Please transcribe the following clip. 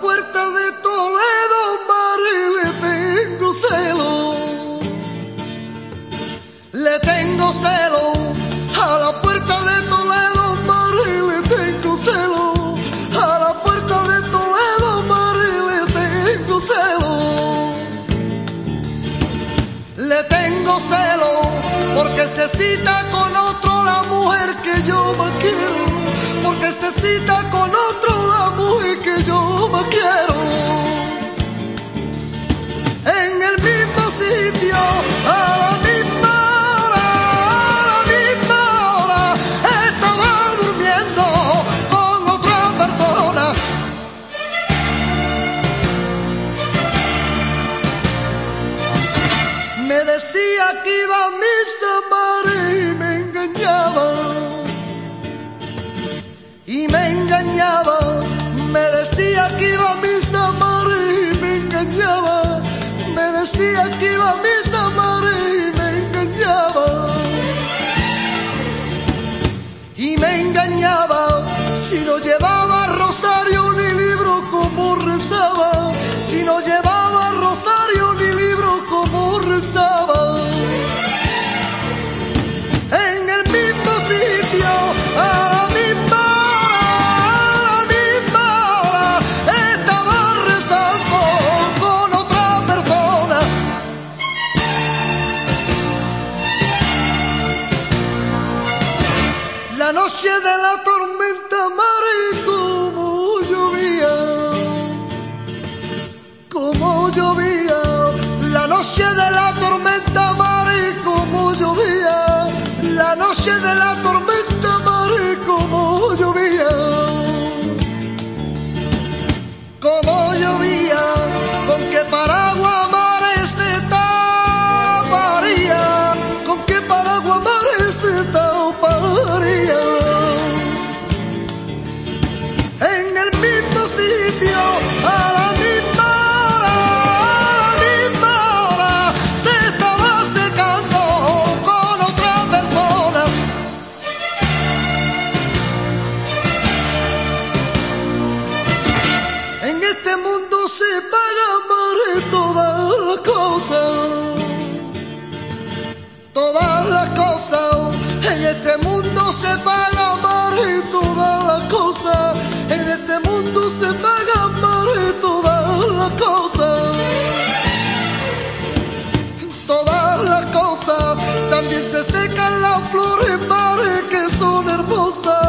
puerta de Toledo, Mari, le tengo celo. Le tengo celo a la puerta de Toledo, Mari, le tengo celo. A la puerta de Toledo, Mari, le tengo celo. Le tengo celo porque se cita con otro la mujer que yo más quiero. Porque se cita con otro. Decía que iba a misa, y me engañaba. Y me engañaba. Me decía que iba a misa, y me engañaba. Me decía que iba a misa, y me engañaba. Y me engañaba si no llevaba rosario ni libro como rezaba. La noche de la tormenta, mare, como llovía, como llovía. La noche de la tormenta, mare, se secan las flores, mares que son hermosas.